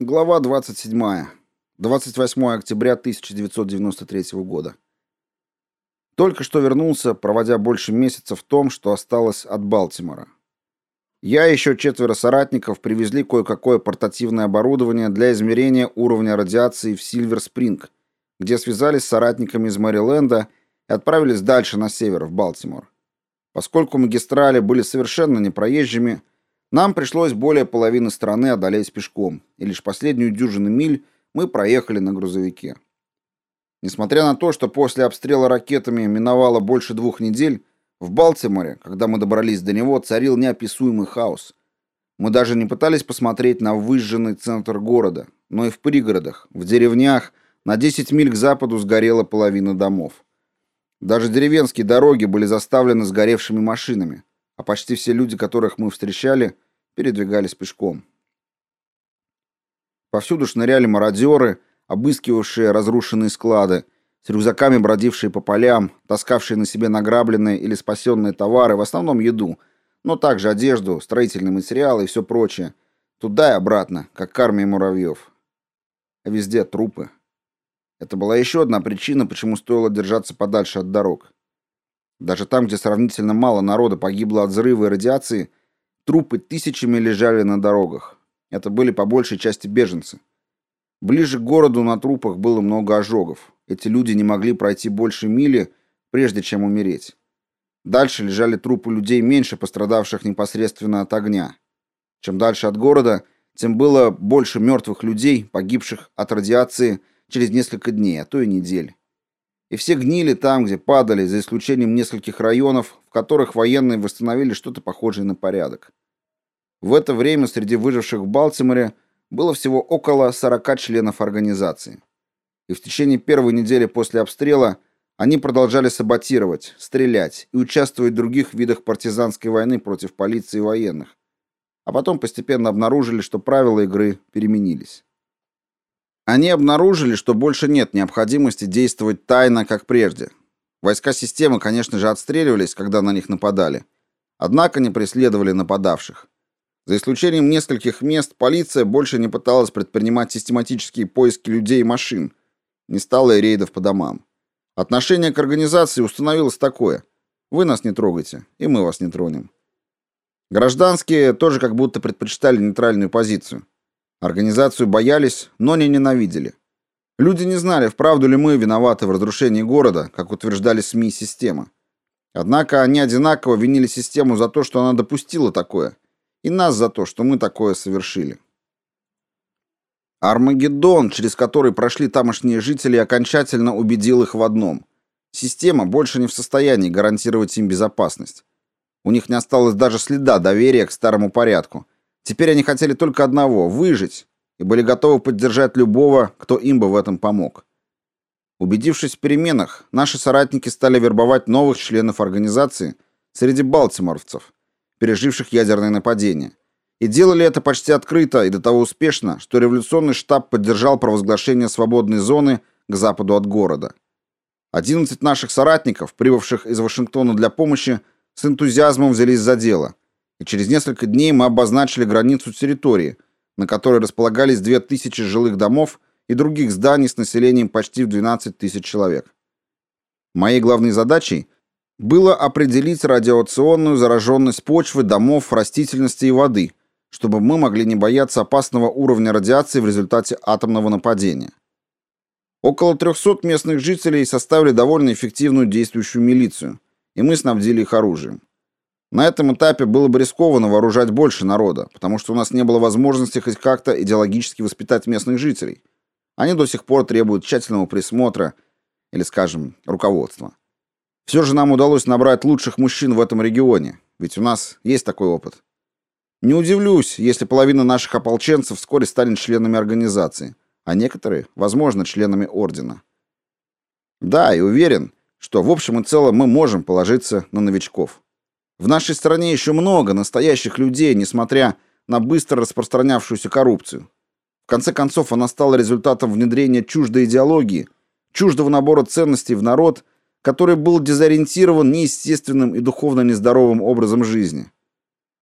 Глава 27. 28 октября 1993 года. Только что вернулся, проводя больше месяца в том, что осталось от Балтимора. Я и еще четверо соратников привезли кое-какое портативное оборудование для измерения уровня радиации в Сильвер-Спринг, где связались с соратниками из Мэриленда и отправились дальше на север, в Балтимор. Поскольку магистрали были совершенно непроезжими, нам пришлось более половины страны одолеть пешком, и лишь последнюю дюжину миль мы проехали на грузовике. Несмотря на то, что после обстрела ракетами миновало больше двух недель, в Балтиморе, когда мы добрались до него, царил неописуемый хаос. Мы даже не пытались посмотреть на выжженный центр города, но и в пригородах, в деревнях, на 10 миль к западу сгорела половина домов. Даже деревенские дороги были заставлены сгоревшими машинами а почти все люди, которых мы встречали, передвигались пешком. Повсюду шныряли мародеры, обыскивавшие разрушенные склады, с рюкзаками бродившие по полям, таскавшие на себе награбленные или спасенные товары, в основном еду, но также одежду, строительные материалы и все прочее, туда и обратно, как к армии муравьев. А везде трупы. Это была еще одна причина, почему стоило держаться подальше от дорог. Даже там, где сравнительно мало народа погибло от взрыва и радиации, трупы тысячами лежали на дорогах. Это были по большей части беженцы. Ближе к городу на трупах было много ожогов. Эти люди не могли пройти больше мили, прежде чем умереть. Дальше лежали трупы людей, меньше пострадавших непосредственно от огня. Чем дальше от города, тем было больше мертвых людей, погибших от радиации через несколько дней, а то и недель и все гнили там, где падали, за исключением нескольких районов, в которых военные восстановили что-то похожее на порядок. В это время среди выживших в Балтиморе было всего около 40 членов организации. И в течение первой недели после обстрела они продолжали саботировать, стрелять и участвовать в других видах партизанской войны против полиции и военных. А потом постепенно обнаружили, что правила игры переменились. Они обнаружили, что больше нет необходимости действовать тайно, как прежде. Войска системы, конечно же, отстреливались, когда на них нападали. Однако не преследовали нападавших. За исключением нескольких мест, полиция больше не пыталась предпринимать систематические поиски людей и машин. Не стало и рейдов по домам. Отношение к организации установилось такое. Вы нас не трогайте, и мы вас не тронем. Гражданские тоже как будто предпочитали нейтральную позицию. Организацию боялись, но не ненавидели. Люди не знали, вправду ли мы виноваты в разрушении города, как утверждали СМИ система. Однако они одинаково винили систему за то, что она допустила такое, и нас за то, что мы такое совершили. Армагеддон, через который прошли тамошние жители, окончательно убедил их в одном. Система больше не в состоянии гарантировать им безопасность. У них не осталось даже следа доверия к старому порядку – Теперь они хотели только одного — выжить, и были готовы поддержать любого, кто им бы в этом помог. Убедившись в переменах, наши соратники стали вербовать новых членов организации среди балтиморовцев, переживших ядерное нападение. И делали это почти открыто и до того успешно, что революционный штаб поддержал провозглашение свободной зоны к западу от города. 11 наших соратников, прибывших из Вашингтона для помощи, с энтузиазмом взялись за дело – и через несколько дней мы обозначили границу территории, на которой располагались 2000 жилых домов и других зданий с населением почти в 12 тысяч человек. Моей главной задачей было определить радиационную зараженность почвы, домов, растительности и воды, чтобы мы могли не бояться опасного уровня радиации в результате атомного нападения. Около 300 местных жителей составили довольно эффективную действующую милицию, и мы снабдили их оружием. На этом этапе было бы рискованно вооружать больше народа, потому что у нас не было возможности хоть как-то идеологически воспитать местных жителей. Они до сих пор требуют тщательного присмотра или, скажем, руководства. Все же нам удалось набрать лучших мужчин в этом регионе, ведь у нас есть такой опыт. Не удивлюсь, если половина наших ополченцев вскоре станет членами организации, а некоторые, возможно, членами ордена. Да, и уверен, что в общем и целом мы можем положиться на новичков. В нашей стране еще много настоящих людей, несмотря на быстро распространявшуюся коррупцию. В конце концов, она стала результатом внедрения чуждой идеологии, чуждого набора ценностей в народ, который был дезориентирован неестественным и духовно нездоровым образом жизни.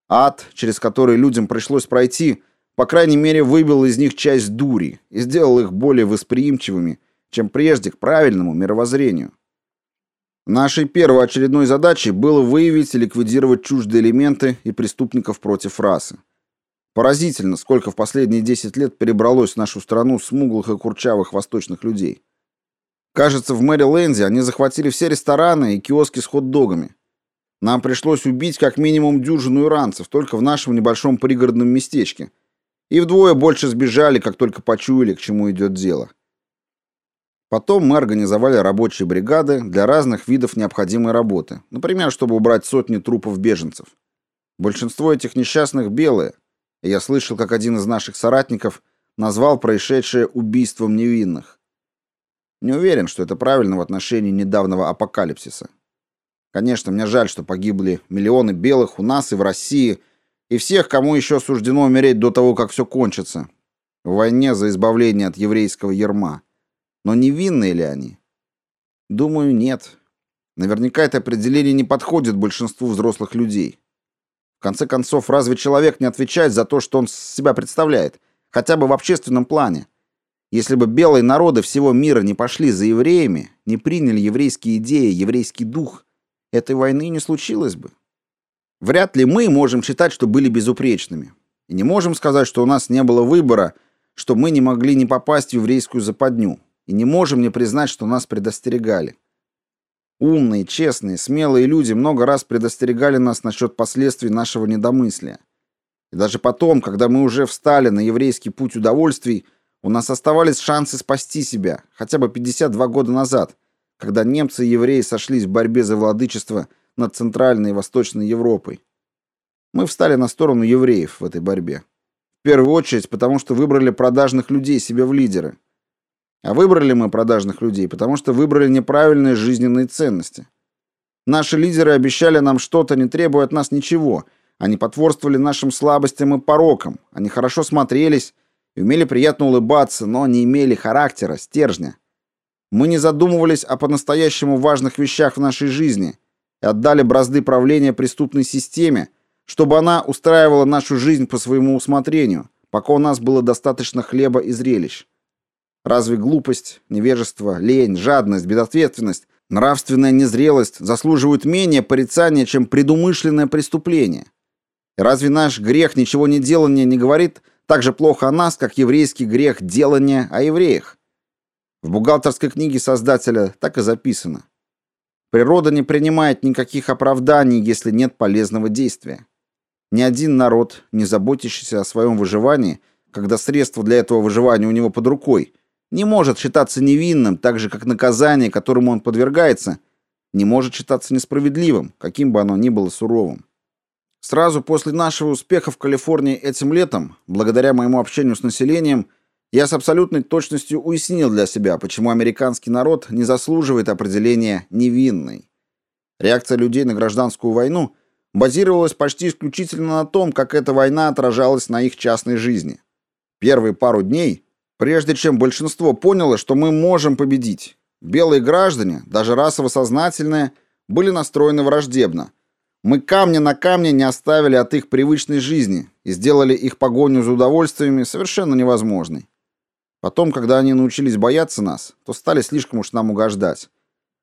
Ад, через который людям пришлось пройти, по крайней мере, выбил из них часть дури и сделал их более восприимчивыми, чем прежде к правильному мировоззрению. Нашей первой очередной задачей было выявить и ликвидировать чуждые элементы и преступников против расы. Поразительно, сколько в последние 10 лет перебралось в нашу страну смуглых и курчавых восточных людей. Кажется, в Мэриленде они захватили все рестораны и киоски с хот-догами. Нам пришлось убить как минимум дюжину иранцев только в нашем небольшом пригородном местечке. И вдвое больше сбежали, как только почуяли, к чему идет дело. Потом мы организовали рабочие бригады для разных видов необходимой работы. Например, чтобы убрать сотни трупов беженцев. Большинство этих несчастных белые. И я слышал, как один из наших соратников назвал происшедшее убийством невинных. Не уверен, что это правильно в отношении недавнего апокалипсиса. Конечно, мне жаль, что погибли миллионы белых у нас и в России, и всех, кому еще суждено умереть до того, как все кончится. В войне за избавление от еврейского ярма. Но невинные ли они? Думаю, нет. Наверняка это определение не подходит большинству взрослых людей. В конце концов, разве человек не отвечает за то, что он себя представляет, хотя бы в общественном плане? Если бы белые народы всего мира не пошли за евреями, не приняли еврейские идеи, еврейский дух, этой войны не случилось бы. Вряд ли мы можем считать, что были безупречными. И не можем сказать, что у нас не было выбора, что мы не могли не попасть в еврейскую западню и не можем не признать, что нас предостерегали. Умные, честные, смелые люди много раз предостерегали нас насчет последствий нашего недомыслия. И даже потом, когда мы уже встали на еврейский путь удовольствий, у нас оставались шансы спасти себя, хотя бы 52 года назад, когда немцы и евреи сошлись в борьбе за владычество над Центральной и Восточной Европой. Мы встали на сторону евреев в этой борьбе. В первую очередь, потому что выбрали продажных людей себе в лидеры – а выбрали мы продажных людей, потому что выбрали неправильные жизненные ценности. Наши лидеры обещали нам что-то, не требуя от нас ничего. Они потворствовали нашим слабостям и порокам. Они хорошо смотрелись и умели приятно улыбаться, но не имели характера, стержня. Мы не задумывались о по-настоящему важных вещах в нашей жизни и отдали бразды правления преступной системе, чтобы она устраивала нашу жизнь по своему усмотрению, пока у нас было достаточно хлеба и зрелищ. Разве глупость, невежество, лень, жадность, безответственность, нравственная незрелость заслуживают менее порицания, чем предумышленное преступление? Разве наш грех ничего не делания не говорит так же плохо о нас, как еврейский грех делания о евреях? В бухгалтерской книге создателя так и записано. Природа не принимает никаких оправданий, если нет полезного действия. Ни один народ, не заботящийся о своем выживании, когда средства для этого выживания у него под рукой, не может считаться невинным, так же как наказание, которому он подвергается, не может считаться несправедливым, каким бы оно ни было суровым. Сразу после нашего успеха в Калифорнии этим летом, благодаря моему общению с населением, я с абсолютной точностью уяснил для себя, почему американский народ не заслуживает определения невинный. Реакция людей на гражданскую войну базировалась почти исключительно на том, как эта война отражалась на их частной жизни. Первые пару дней Прежде чем большинство поняло, что мы можем победить, белые граждане, даже расово сознательные, были настроены враждебно. Мы камня на камне не оставили от их привычной жизни и сделали их погоню за удовольствиями совершенно невозможной. Потом, когда они научились бояться нас, то стали слишком уж нам угождать.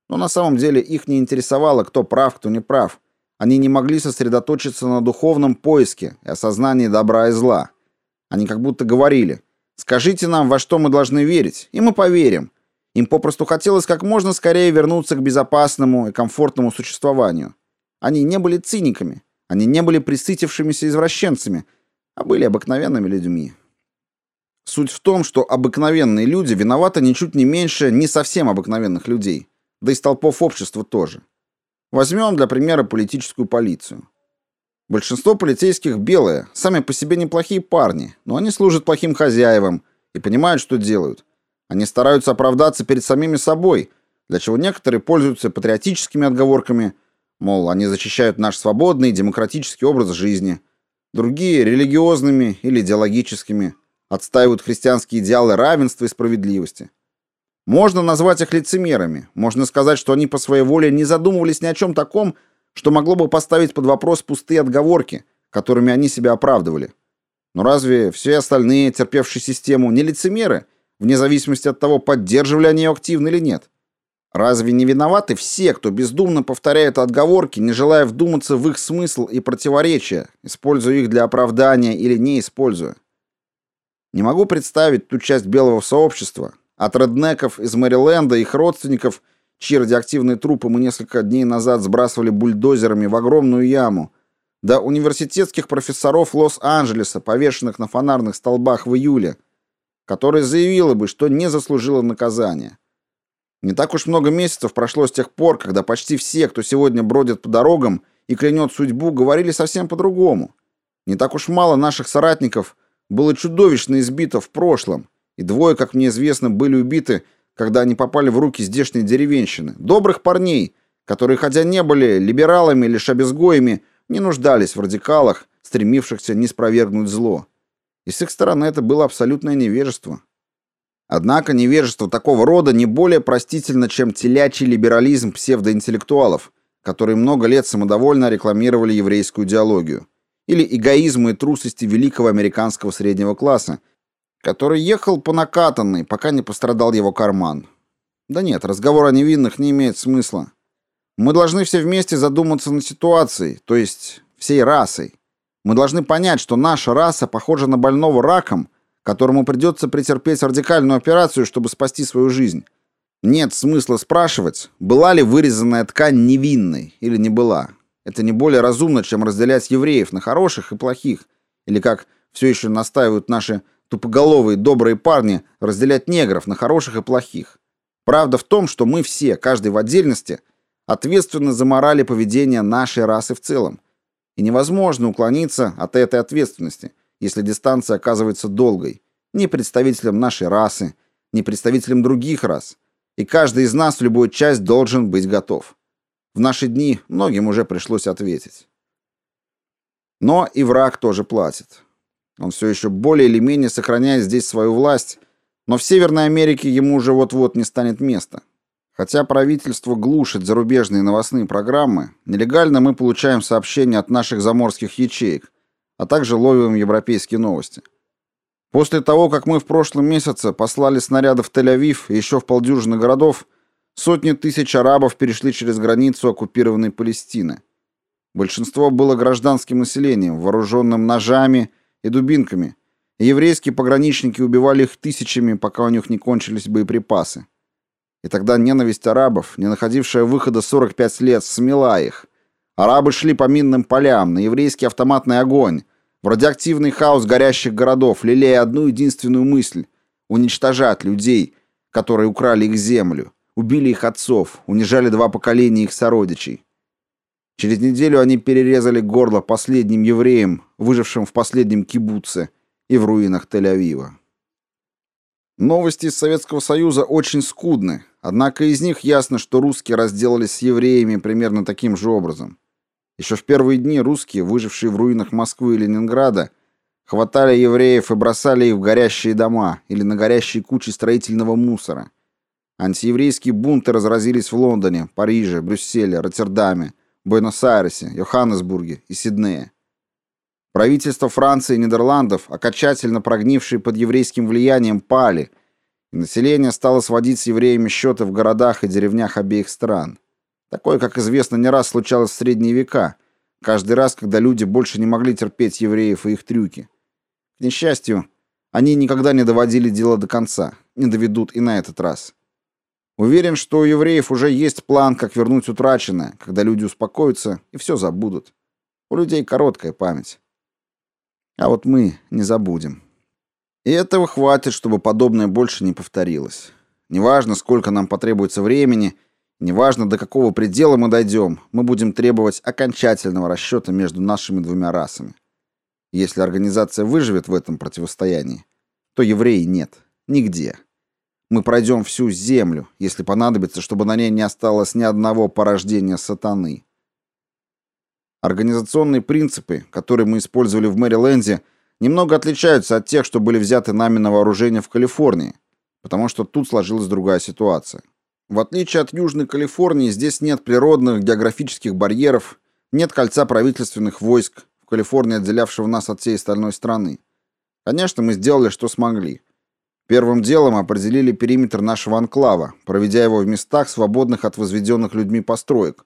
Но на самом деле их не интересовало, кто прав, кто не прав. Они не могли сосредоточиться на духовном поиске и осознании добра и зла. Они как будто говорили – Скажите нам, во что мы должны верить, и мы поверим. Им попросту хотелось как можно скорее вернуться к безопасному и комфортному существованию. Они не были циниками, они не были присытившимися извращенцами, а были обыкновенными людьми. Суть в том, что обыкновенные люди виноваты ничуть не меньше не совсем обыкновенных людей, да и столпов общества тоже. Возьмем для примера политическую полицию. Большинство полицейских белые, сами по себе неплохие парни, но они служат плохим хозяевам и понимают, что делают. Они стараются оправдаться перед самими собой, для чего некоторые пользуются патриотическими отговорками, мол, они защищают наш свободный демократический образ жизни. Другие религиозными или идеологическими, отстаивают христианские идеалы равенства и справедливости. Можно назвать их лицемерами, можно сказать, что они по своей воле не задумывались ни о чем таком, что могло бы поставить под вопрос пустые отговорки, которыми они себя оправдывали. Но разве все остальные, терпевшие систему, не лицемеры, вне зависимости от того, поддерживали они ее активно или нет? Разве не виноваты все, кто бездумно повторяет отговорки, не желая вдуматься в их смысл и противоречия, используя их для оправдания или не используя? Не могу представить ту часть белого сообщества, от реднеков из Мэриленда и их родственников, чьи радиоактивные трупы мы несколько дней назад сбрасывали бульдозерами в огромную яму, до университетских профессоров Лос-Анджелеса, повешенных на фонарных столбах в июле, которые заявила бы, что не заслужила наказания. Не так уж много месяцев прошло с тех пор, когда почти все, кто сегодня бродит по дорогам и клянет судьбу, говорили совсем по-другому. Не так уж мало наших соратников было чудовищно избито в прошлом, и двое, как мне известно, были убиты, когда они попали в руки здешней деревенщины. Добрых парней, которые, хотя не были либералами или шабезгоями, не нуждались в радикалах, стремившихся не спровергнуть зло. И с их стороны это было абсолютное невежество. Однако невежество такого рода не более простительно, чем телячий либерализм псевдоинтеллектуалов, которые много лет самодовольно рекламировали еврейскую идеологию, или эгоизму и трусости великого американского среднего класса, который ехал по накатанной, пока не пострадал его карман. Да нет, разговор о невинных не имеет смысла. Мы должны все вместе задуматься над ситуацией, то есть всей расой. Мы должны понять, что наша раса похожа на больного раком, которому придется претерпеть радикальную операцию, чтобы спасти свою жизнь. Нет смысла спрашивать, была ли вырезанная ткань невинной или не была. Это не более разумно, чем разделять евреев на хороших и плохих, или как все еще настаивают наши тупоголовые добрые парни, разделять негров на хороших и плохих. Правда в том, что мы все, каждый в отдельности – ответственны за мораль и поведение нашей расы в целом. И невозможно уклониться от этой ответственности, если дистанция оказывается долгой, ни представителям нашей расы, ни представителям других рас. И каждый из нас в любую часть должен быть готов. В наши дни многим уже пришлось ответить. Но и враг тоже платит. Он все еще более или менее сохраняет здесь свою власть, но в Северной Америке ему уже вот-вот не станет места. Хотя правительство глушит зарубежные новостные программы, нелегально мы получаем сообщения от наших заморских ячеек, а также ловим европейские новости. После того, как мы в прошлом месяце послали снаряды в Тель-Авив и еще в полдюжины городов, сотни тысяч арабов перешли через границу оккупированной Палестины. Большинство было гражданским населением, вооруженным ножами и дубинками. Еврейские пограничники убивали их тысячами, пока у них не кончились боеприпасы. И тогда ненависть арабов, не находившая выхода 45 лет, смела их. Арабы шли по минным полям, на еврейский автоматный огонь, в радиоактивный хаос горящих городов, лелея одну единственную мысль — уничтожать людей, которые украли их землю, убили их отцов, унижали два поколения их сородичей. Через неделю они перерезали горло последним евреям, выжившим в последнем кибуце и в руинах Тель-Авива. Новости из Советского Союза очень скудны, однако из них ясно, что русские разделались с евреями примерно таким же образом. Еще в первые дни русские, выжившие в руинах Москвы и Ленинграда, хватали евреев и бросали их в горящие дома или на горящие кучи строительного мусора. Антиеврейские бунты разразились в Лондоне, Париже, Брюсселе, Роттердаме, Буэнос-Айресе, Йоханнесбурге и Сиднее. Правительства Франции и Нидерландов, окончательно прогнившие под еврейским влиянием, пали, и население стало сводить с евреями счеты в городах и деревнях обеих стран. Такое, как известно, не раз случалось в средние века, каждый раз, когда люди больше не могли терпеть евреев и их трюки. К несчастью, они никогда не доводили дело до конца, не доведут и на этот раз. Уверен, что у евреев уже есть план, как вернуть утраченное, когда люди успокоятся и все забудут. У людей короткая память. А вот мы не забудем. И этого хватит, чтобы подобное больше не повторилось. Неважно, сколько нам потребуется времени, неважно, до какого предела мы дойдем, мы будем требовать окончательного расчета между нашими двумя расами. Если организация выживет в этом противостоянии, то евреи нет. Нигде. Мы пройдем всю землю, если понадобится, чтобы на ней не осталось ни одного порождения сатаны. Организационные принципы, которые мы использовали в Мэриленде, немного отличаются от тех, что были взяты нами на вооружение в Калифорнии, потому что тут сложилась другая ситуация. В отличие от Южной Калифорнии, здесь нет природных географических барьеров, нет кольца правительственных войск в Калифорнии, отделявшего нас от всей остальной страны. Конечно, мы сделали, что смогли. Первым делом определили периметр нашего анклава, проведя его в местах, свободных от возведенных людьми построек.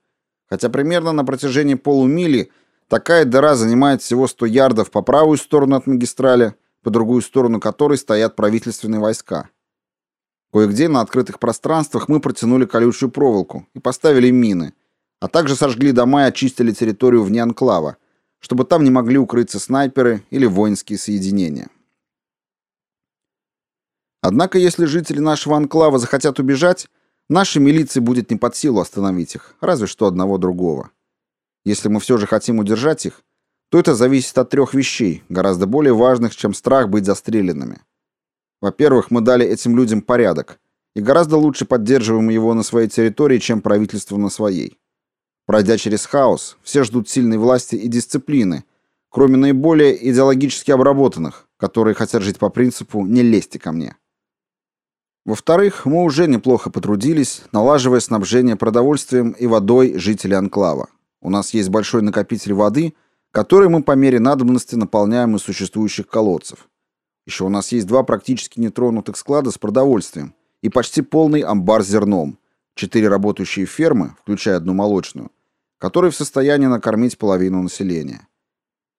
Хотя примерно на протяжении полумили такая дыра занимает всего 100 ярдов по правую сторону от магистрали, по другую сторону которой стоят правительственные войска. Кое-где на открытых пространствах мы протянули колючую проволоку и поставили мины, а также сожгли дома и очистили территорию вне анклава, чтобы там не могли укрыться снайперы или воинские соединения. Однако, если жители нашего анклава захотят убежать, нашей милиции будет не под силу остановить их, разве что одного другого. Если мы все же хотим удержать их, то это зависит от трех вещей, гораздо более важных, чем страх быть застреленными. Во-первых, мы дали этим людям порядок, и гораздо лучше поддерживаем его на своей территории, чем правительство на своей. Пройдя через хаос, все ждут сильной власти и дисциплины, кроме наиболее идеологически обработанных, которые хотят жить по принципу «не лезьте ко мне». Во-вторых, мы уже неплохо потрудились, налаживая снабжение продовольствием и водой жителей анклава. У нас есть большой накопитель воды, который мы по мере надобности наполняем из существующих колодцев. Еще у нас есть два практически нетронутых склада с продовольствием и почти полный амбар с зерном, четыре работающие фермы, включая одну молочную, которые в состоянии накормить половину населения.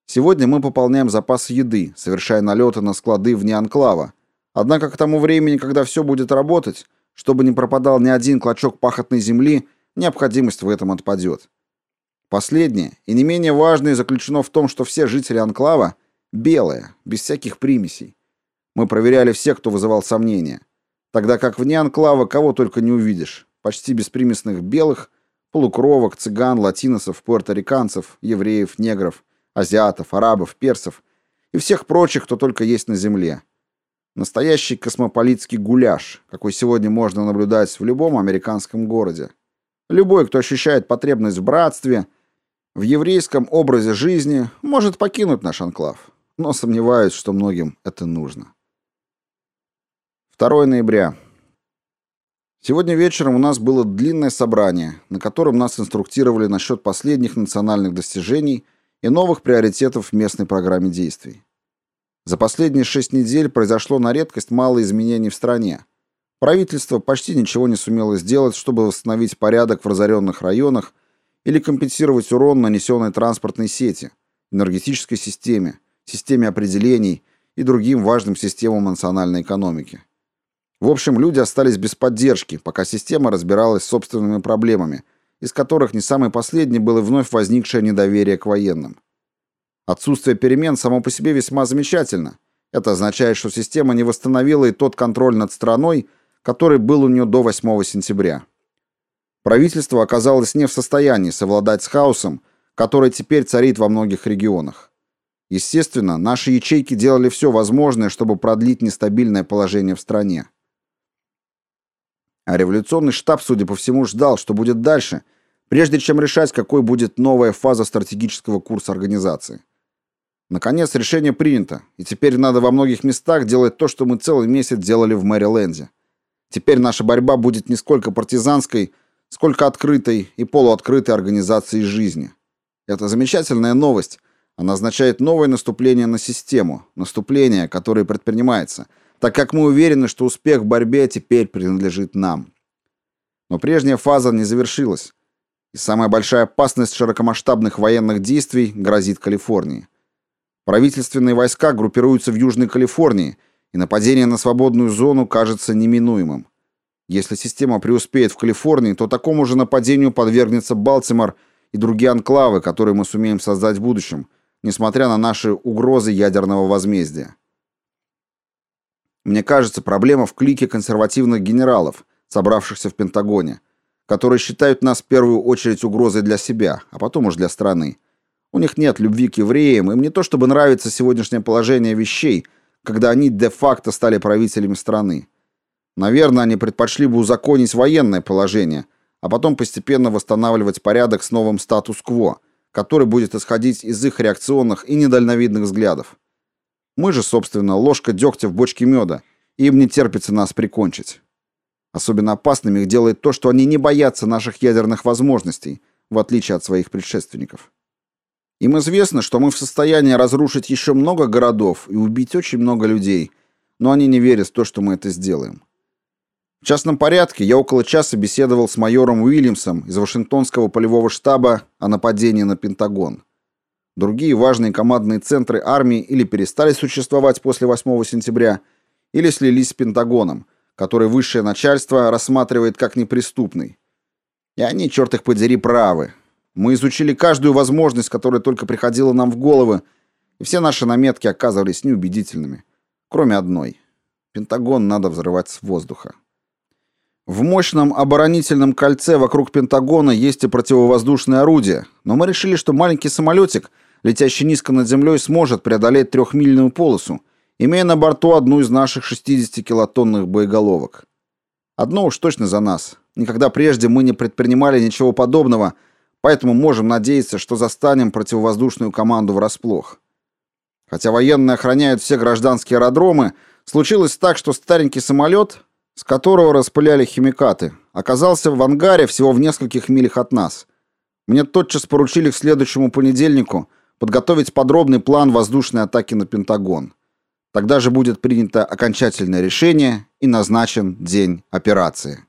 Сегодня мы пополняем запасы еды, совершая налеты на склады вне анклава, Однако к тому времени, когда все будет работать, чтобы не пропадал ни один клочок пахотной земли, необходимость в этом отпадет. Последнее, и не менее важное, заключено в том, что все жители анклава белые, без всяких примесей. Мы проверяли всех, кто вызывал сомнения. Тогда как вне анклава кого только не увидишь. Почти беспримесных белых, полукровок, цыган, латиносов, пуэрториканцев, евреев, негров, азиатов, арабов, персов и всех прочих, кто только есть на земле. Настоящий космополитский гуляш, какой сегодня можно наблюдать в любом американском городе. Любой, кто ощущает потребность в братстве, в еврейском образе жизни, может покинуть наш анклав. Но сомневаюсь, что многим это нужно. 2 ноября. Сегодня вечером у нас было длинное собрание, на котором нас инструктировали насчет последних национальных достижений и новых приоритетов в местной программе действий. За последние шесть недель произошло на редкость мало изменений в стране. Правительство почти ничего не сумело сделать, чтобы восстановить порядок в разоренных районах или компенсировать урон, нанесенный транспортной сети, энергетической системе, системе определений и другим важным системам национальной экономики. В общем, люди остались без поддержки, пока система разбиралась с собственными проблемами, из которых не самой последней было вновь возникшее недоверие к военным. Отсутствие перемен само по себе весьма замечательно. Это означает, что система не восстановила и тот контроль над страной, который был у нее до 8 сентября. Правительство оказалось не в состоянии совладать с хаосом, который теперь царит во многих регионах. Естественно, наши ячейки делали все возможное, чтобы продлить нестабильное положение в стране. А революционный штаб, судя по всему, ждал, что будет дальше, прежде чем решать, какой будет новая фаза стратегического курса организации. Наконец, решение принято, и теперь надо во многих местах делать то, что мы целый месяц делали в Мэриленде. Теперь наша борьба будет не сколько партизанской, сколько открытой и полуоткрытой организацией жизни. Это замечательная новость. Она означает новое наступление на систему, наступление, которое предпринимается, так как мы уверены, что успех в борьбе теперь принадлежит нам. Но прежняя фаза не завершилась, и самая большая опасность широкомасштабных военных действий грозит Калифорнии. Правительственные войска группируются в Южной Калифорнии, и нападение на свободную зону кажется неминуемым. Если система преуспеет в Калифорнии, то такому же нападению подвергнется Балтимор и другие анклавы, которые мы сумеем создать в будущем, несмотря на наши угрозы ядерного возмездия. Мне кажется, проблема в клике консервативных генералов, собравшихся в Пентагоне, которые считают нас в первую очередь угрозой для себя, а потом уж для страны. У них нет любви к евреям, им не то чтобы нравится сегодняшнее положение вещей, когда они де-факто стали правителями страны. Наверное, они предпочли бы узаконить военное положение, а потом постепенно восстанавливать порядок с новым статус-кво, который будет исходить из их реакционных и недальновидных взглядов. Мы же, собственно, ложка дегтя в бочке меда, и им не терпится нас прикончить. Особенно опасными их делает то, что они не боятся наших ядерных возможностей, в отличие от своих предшественников. Им известно, что мы в состоянии разрушить еще много городов и убить очень много людей, но они не верят в то, что мы это сделаем. В частном порядке я около часа беседовал с майором Уильямсом из Вашингтонского полевого штаба о нападении на Пентагон. Другие важные командные центры армии или перестали существовать после 8 сентября, или слились с Пентагоном, который высшее начальство рассматривает как неприступный. И они, черт их подери, правы. Мы изучили каждую возможность, которая только приходила нам в голову, и все наши наметки оказывались неубедительными, кроме одной. Пентагон надо взрывать с воздуха. В мощном оборонительном кольце вокруг Пентагона есть и противовоздушные орудия, но мы решили, что маленький самолетик, летящий низко над землей, сможет преодолеть трехмильную полосу, имея на борту одну из наших 60-килотонных боеголовок. Одно уж точно за нас. Никогда прежде мы не предпринимали ничего подобного, поэтому можем надеяться, что застанем противовоздушную команду врасплох. Хотя военные охраняют все гражданские аэродромы, случилось так, что старенький самолет, с которого распыляли химикаты, оказался в ангаре всего в нескольких милях от нас. Мне тотчас поручили к следующему понедельнику подготовить подробный план воздушной атаки на Пентагон. Тогда же будет принято окончательное решение и назначен день операции.